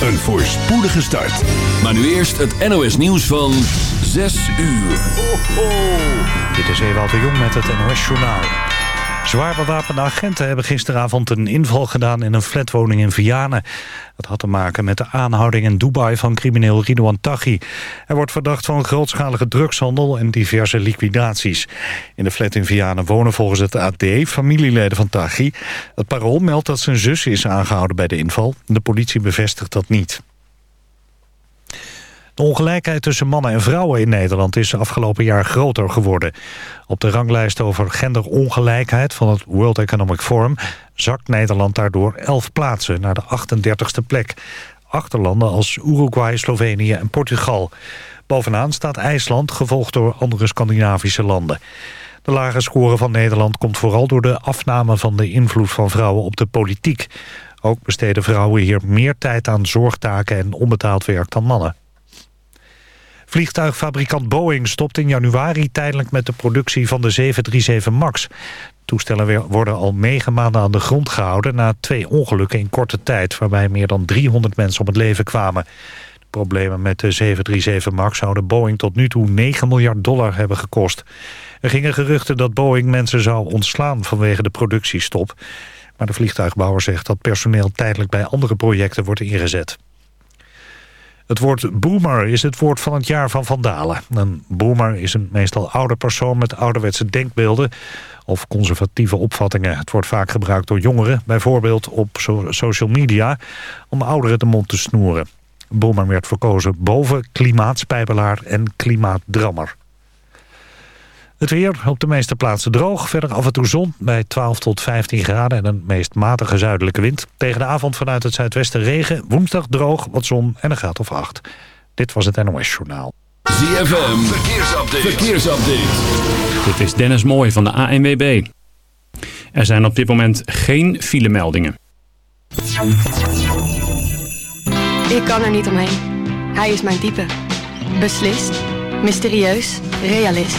Een voorspoedige start. Maar nu eerst het NOS nieuws van 6 uur. Ho, ho. Dit is Ewald de Jong met het NOS Journaal. Zwaar bewapende agenten hebben gisteravond een inval gedaan in een flatwoning in Vianen. Dat had te maken met de aanhouding in Dubai van crimineel Ridouan Taghi. Hij wordt verdacht van grootschalige drugshandel en diverse liquidaties. In de flat in Vianen wonen volgens het AD familieleden van Taghi. Het parool meldt dat zijn zus is aangehouden bij de inval. De politie bevestigt dat niet. De ongelijkheid tussen mannen en vrouwen in Nederland is afgelopen jaar groter geworden. Op de ranglijst over genderongelijkheid van het World Economic Forum zakt Nederland daardoor 11 plaatsen naar de 38ste plek. Achterlanden als Uruguay, Slovenië en Portugal. Bovenaan staat IJsland, gevolgd door andere Scandinavische landen. De lage score van Nederland komt vooral door de afname van de invloed van vrouwen op de politiek. Ook besteden vrouwen hier meer tijd aan zorgtaken en onbetaald werk dan mannen. Vliegtuigfabrikant Boeing stopt in januari tijdelijk met de productie van de 737 MAX. Toestellen worden al negen maanden aan de grond gehouden... na twee ongelukken in korte tijd... waarbij meer dan 300 mensen om het leven kwamen. De problemen met de 737 MAX zouden Boeing tot nu toe 9 miljard dollar hebben gekost. Er gingen geruchten dat Boeing mensen zou ontslaan vanwege de productiestop. Maar de vliegtuigbouwer zegt dat personeel tijdelijk bij andere projecten wordt ingezet. Het woord boomer is het woord van het jaar van Vandalen. Een boomer is een meestal oude persoon met ouderwetse denkbeelden of conservatieve opvattingen. Het wordt vaak gebruikt door jongeren, bijvoorbeeld op social media, om ouderen de mond te snoeren. Boomer werd verkozen boven klimaatspijbelaar en klimaatdrammer. Het weer op de meeste plaatsen droog. Verder af en toe zon bij 12 tot 15 graden en een meest matige zuidelijke wind. Tegen de avond vanuit het zuidwesten regen. Woensdag droog, wat zon en een graad of 8. Dit was het NOS Journaal. ZFM, verkeersupdate. verkeersupdate. Dit is Dennis Mooij van de ANWB. Er zijn op dit moment geen filemeldingen. Ik kan er niet omheen. Hij is mijn type. Beslist, mysterieus, realist.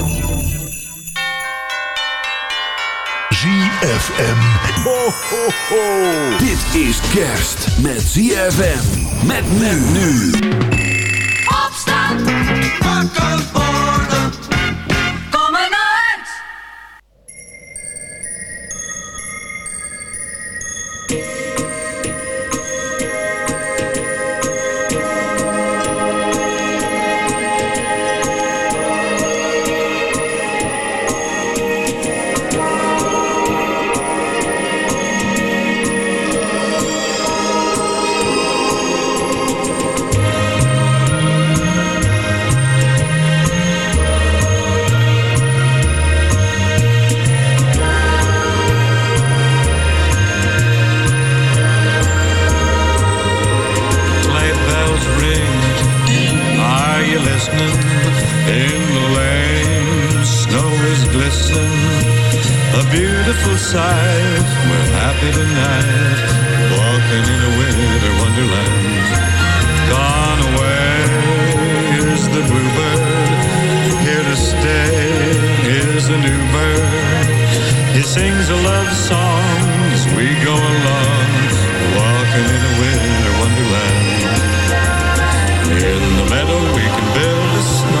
ZFM. Ho, ho, ho. Dit is kerst met ZFM. Met men nu. Opstand. Wakker worden. Snow is glistening. A beautiful sight. We're happy tonight, walking in a winter wonderland. Gone away is the bluebird. Here to stay is a new bird. He sings a love song as we go along, walking in a winter wonderland. In the meadow we can build a and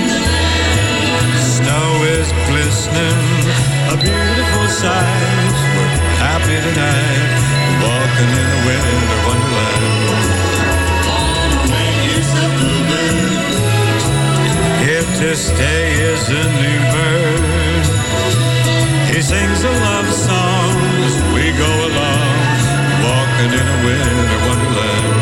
Is glistening, a beautiful sight. We're happy tonight, walking in a winter wonderland. To this day is a new bird. He sings a love song as we go along, walking in a winter wonderland.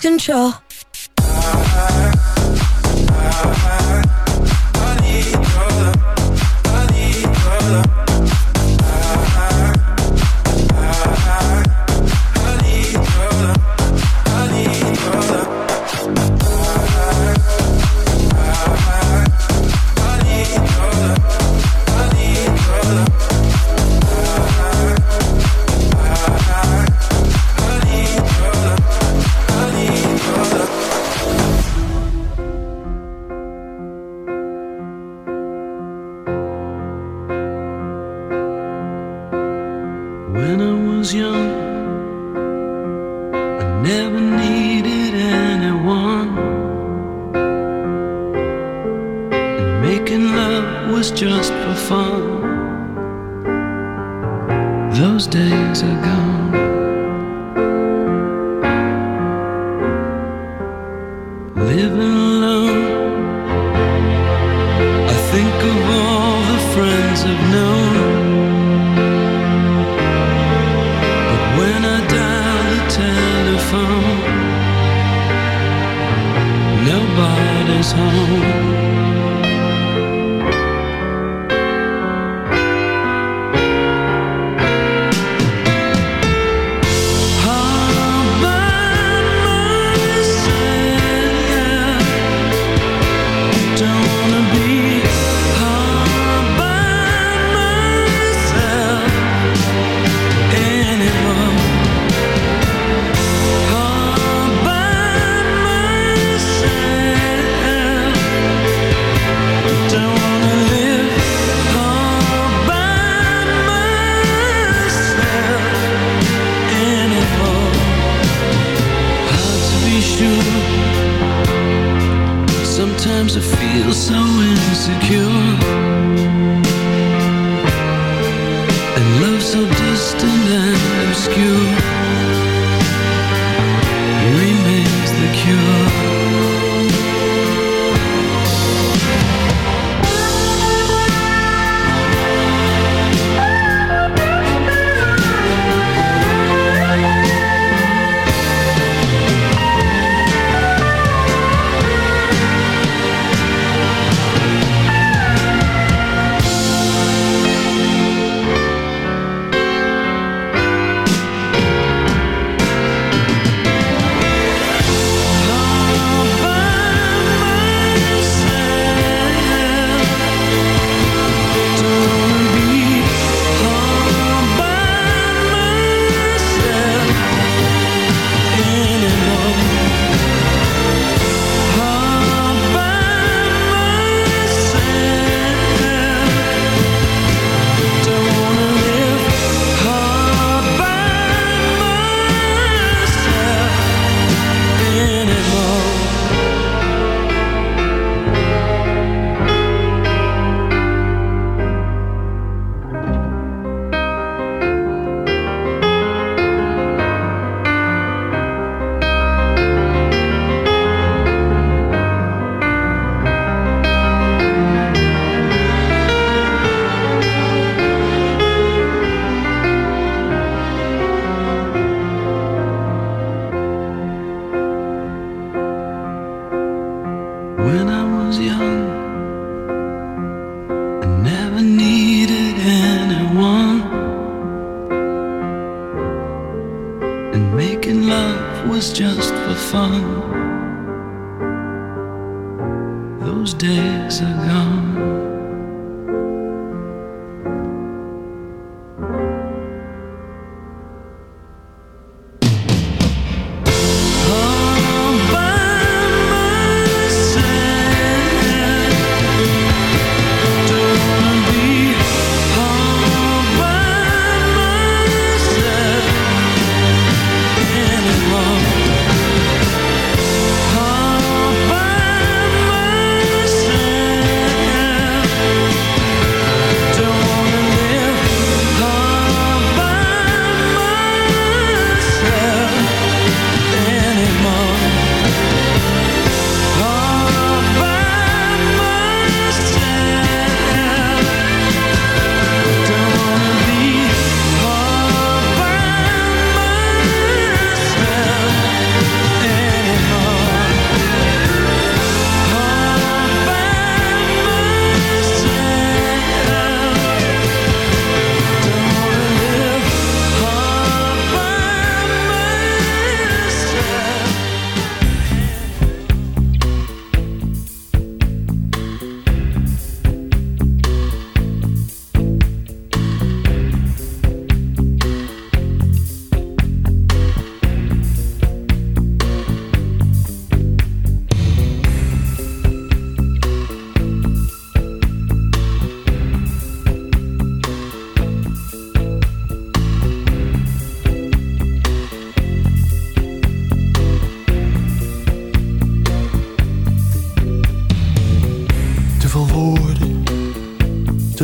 Control?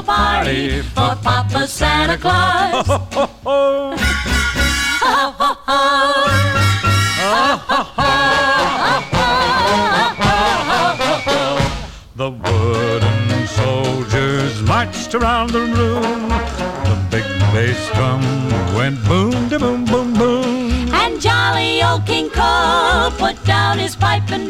a party for Papa Santa Claus. Ho, ho, ho. The wooden soldiers marched around the room. The big bass drum went boom, da boom, boom, boom. And jolly old King Cole put down his pipe and bowl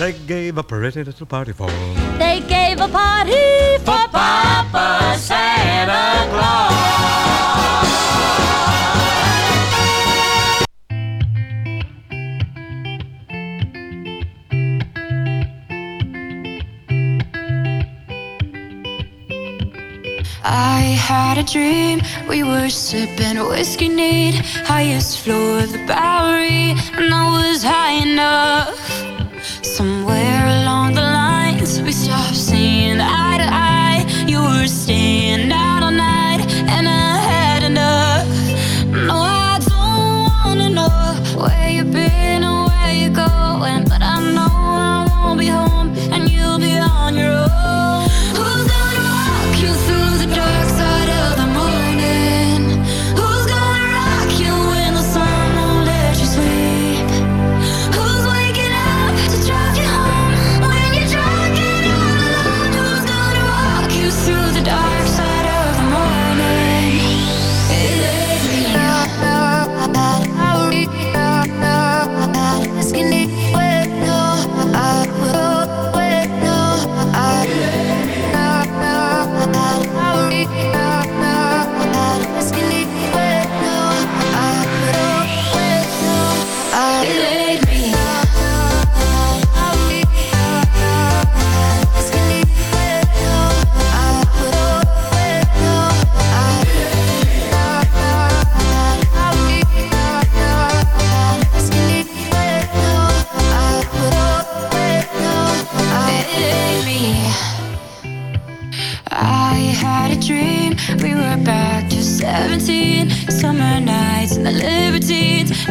They gave a pretty little party for They gave a party for Papa Santa Claus. I had a dream. We were sipping whiskey neat, highest floor of the Bowery, and I was high enough. sont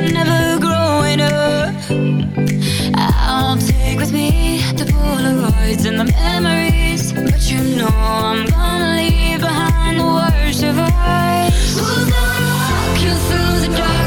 never growing up. I'll take with me the Polaroids and the memories, but you know I'm gonna leave behind the worst of us. Walk you through the dark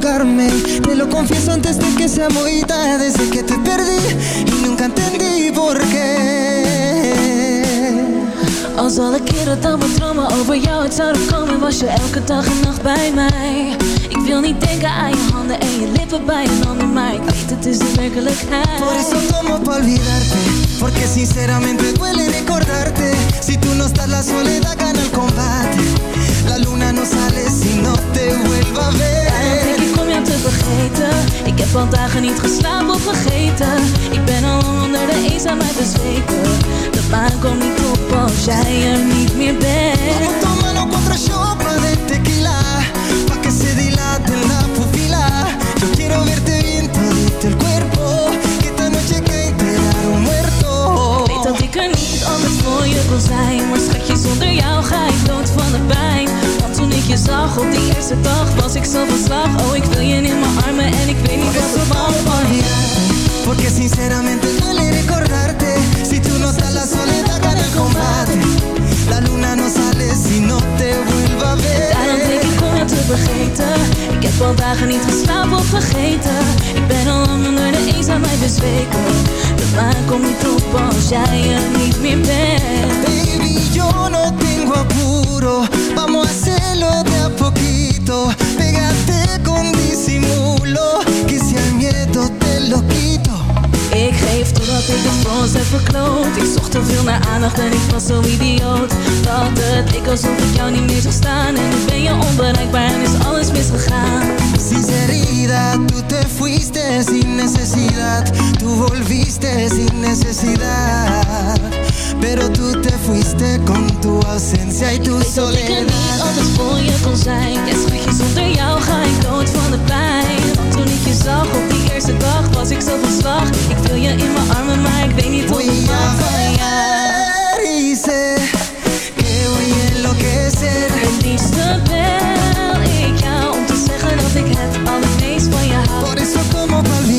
desahogarme Te lo confieso antes de que sea muy tarde. Desde que te perdí y nunca entendí por qué. Als alle keren dan mijn dromen over jou uit zouden komen Was je elke dag en nacht bij mij. Ik wil niet denken aan je handen en je lippen bij een ander Maar ik weet het is de werkelijkheid. Por eso tomo pa olvidarte Porque sinceramente duele recordarte. Si tú no estás la soledad gana el combate. La luna no sale si no te vuelva a ver Daarom denk ik om jou te vergeten? Ik heb al dagen niet geslapen of vergeten. Ik ben al onder de eenzaamheid bezweken. De maan komt niet op als jij er niet meer bent. Vamos tomando cuatro shots de tequila. Pa' que se dilate la pupila Yo quiero verte bien todito el cuerpo Que esta noche enterar un muerto Weet dat ik er niet voor je kon zijn. Maar schatje, zonder jou ga ik dood van de pijn. Want toen ik je zag op die eerste dag Was ik zo van slag. Oh, ik wil je in mijn armen En ik weet niet wat er van Porque sinceramente duele recordarte. Si tú no estás la soledad gana el combate. La luna no sale si no te vuelva a Daarom denk ver ik om jou te vergeten. Ik heb al dagen niet geslapen of vergeten. Ik ben al lang onder de eenzaamheid bezweken komt niet op als jij er niet meer bent. Baby, yo no tengo apuro. Vamos a hacerlo de a poquito. Pégate con disimulo Que si al miedo te lo quito. Ik geef totdat ik het voor ons heb verkloot. Ik zocht te veel naar aandacht en ik was zo idioot. Dat het ik alsof ik jou niet meer zag staan. En nu ben je onbereikbaar en is alles misgegaan Sinceridad, tú te fuiste sin necesidad. Tú volviste sin necesidad. Pero tú te fuiste con tu ausencia y tu Weet dat ik er soledad. niet altijd voor je kon zijn? Ja schatje, zonder jou ga ik dood van de pijn. Want toen ik je zag op die eerste dag was ik zo van slag. Ik wil je in mijn armen, maar ik weet niet hoe ik mag. van jou sé que voy a enloquecer. Het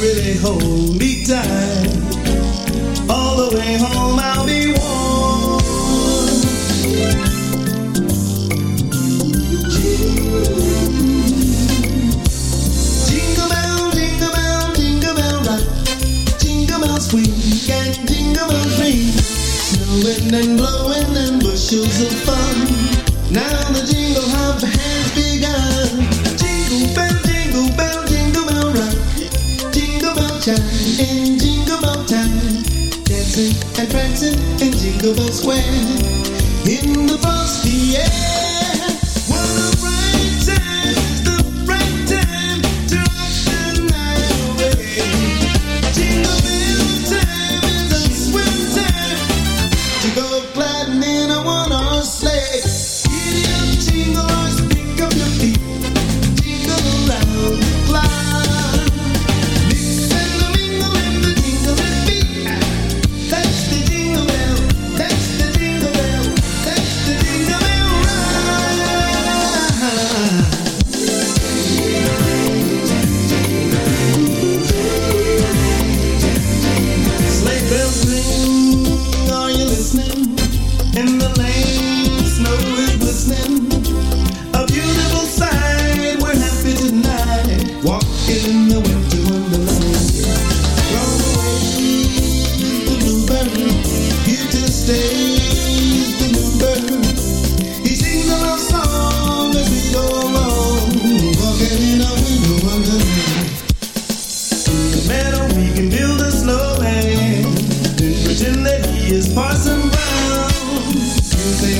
really hold me tight, all the way home I'll be warm. Jingle bell, jingle bell, jingle bell rock. Jingle swing and jingle ring. Snowing and blowing and bushels of fun. Now the jingle hop in jingle bell Town, Dancing and prancing in Jingle Bell Square. In the frosty air.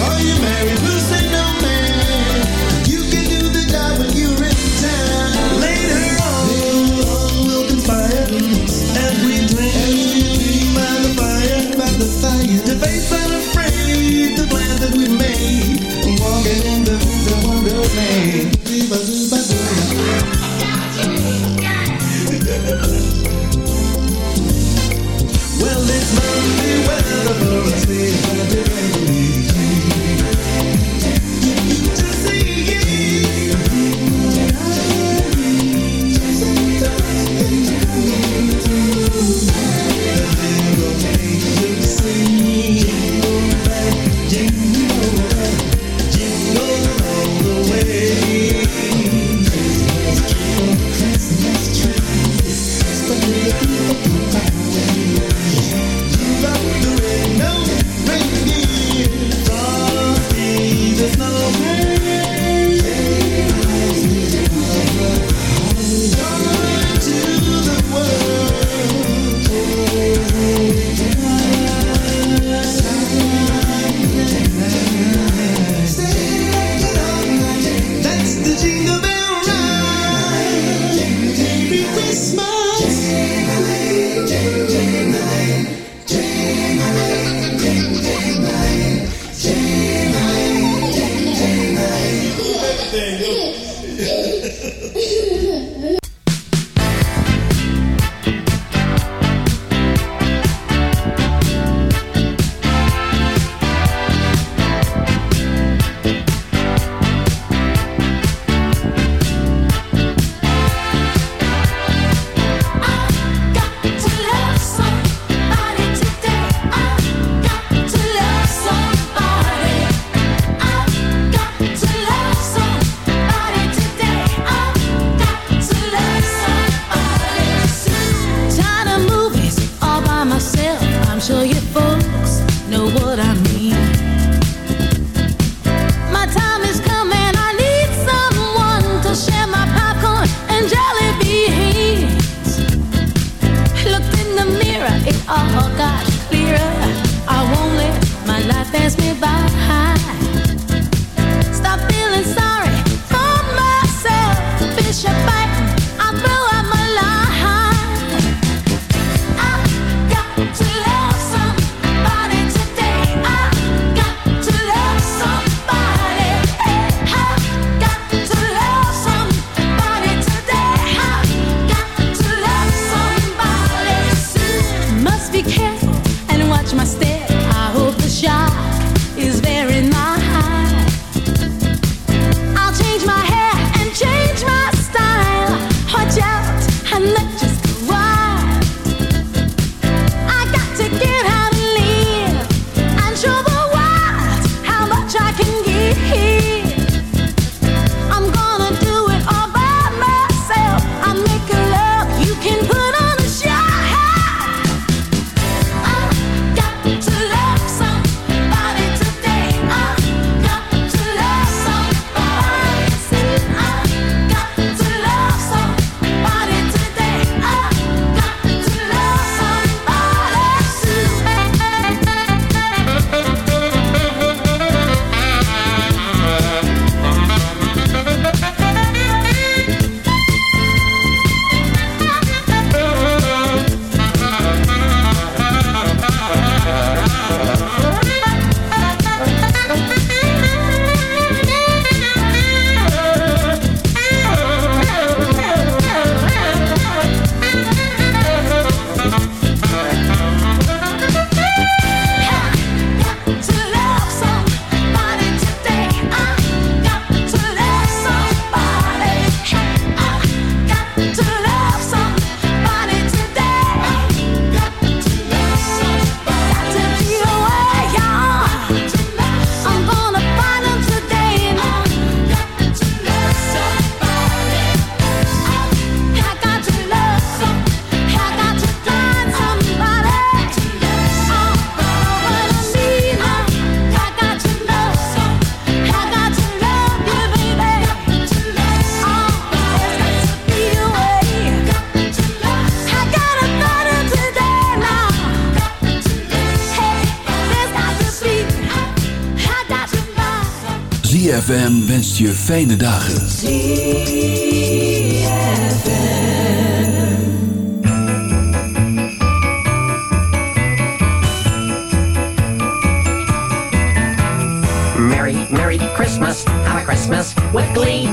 Are you wenst je fijne dagen. Merry, Merry Christmas, have a Christmas with glee.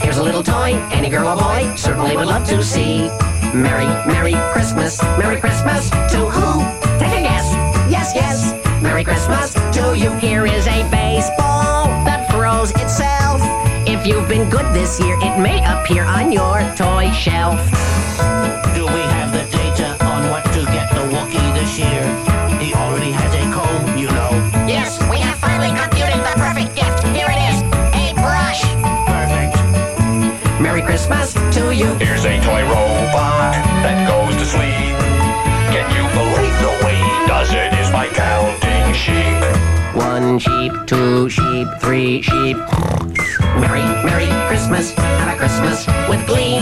Here's a little toy any girl or boy certainly would love to see. Merry, Merry Christmas, Merry Christmas to who? Take a guess. Yes, yes. Merry Christmas to you. Here is a baseball that throws itself. If you've been good this year, it may appear on your toy shelf. Sheep, two sheep, three sheep. Merry, Merry Christmas, have a Christmas with glee.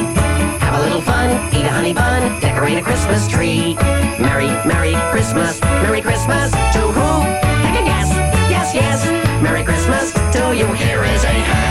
Have a little fun, eat a honey bun, decorate a Christmas tree. Merry, Merry Christmas, Merry Christmas to who? Take yes, yes. Merry Christmas to you. Here is a hammer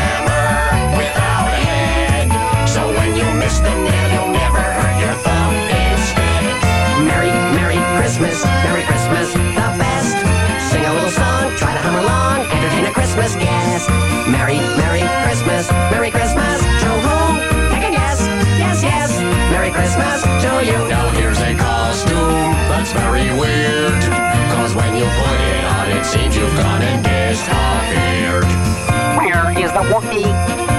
you. Now here's a costume that's very weird. Cause when you put it on, it seems you've gone and disappeared. Where is the Wookiee?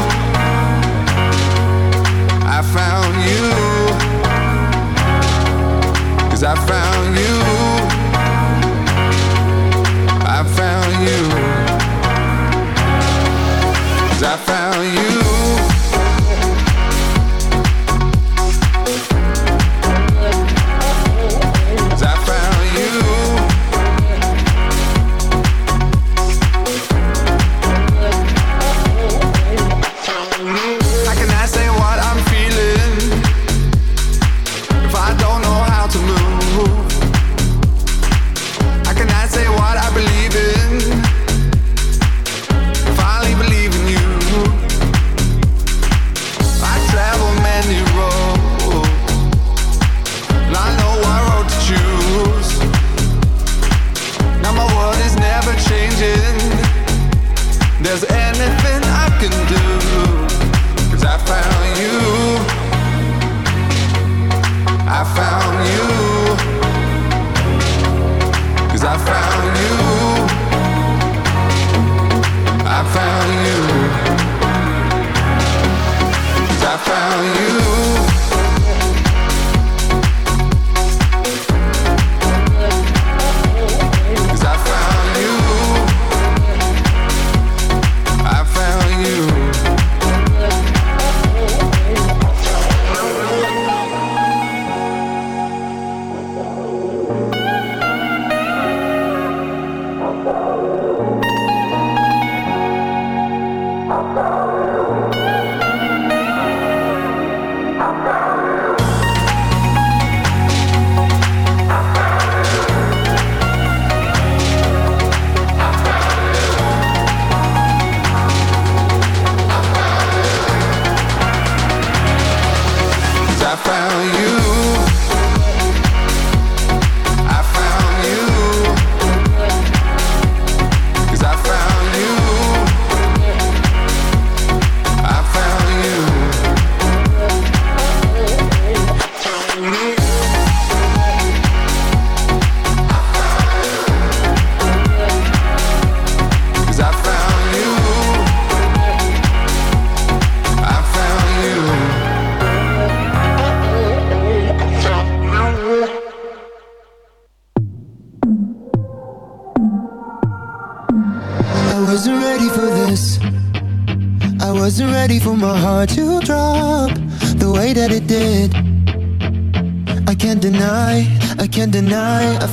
found you. Cause I found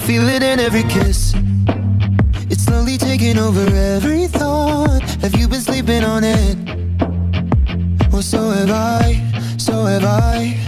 feel it in every kiss. It's slowly taking over every thought. Have you been sleeping on it? Well, so have I, so have I.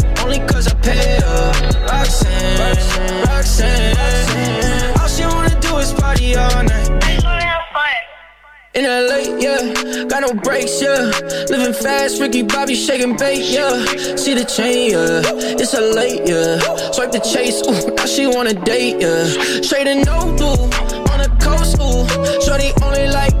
only cause I pay her. Roxanne, Roxanne. Roxanne. All she wanna do is party all night. In LA, yeah, got no brakes, yeah. Living fast, Ricky Bobby shaking bait, yeah. See the chain, yeah. It's a late, yeah. Swipe the chase, ooh, now she wanna date, yeah. Straight and no do on the coast, ooh. Shorty only like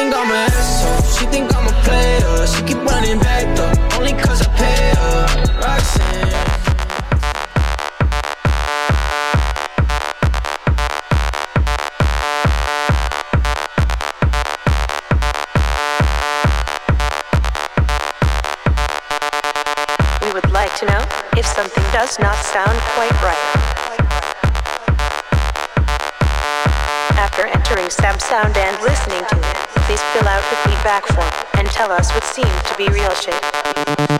Think I'm an asshole. She think I'm a player. She keep running back though, only cause I pay her. Roxanne. We would like to know if something does not sound quite right. Entering SamSound and listening to it, please fill out the feedback form and tell us what seemed to be real shit.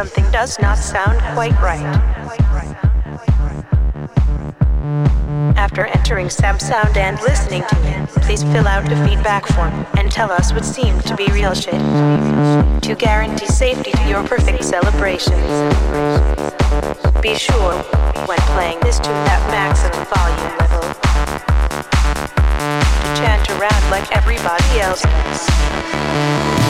Something does not sound quite right. After entering Sound and listening to it, please fill out a feedback form and tell us what seemed to be real shit. To guarantee safety to your perfect celebrations. Be sure, when playing this tune at maximum volume level, to chant around like everybody else does.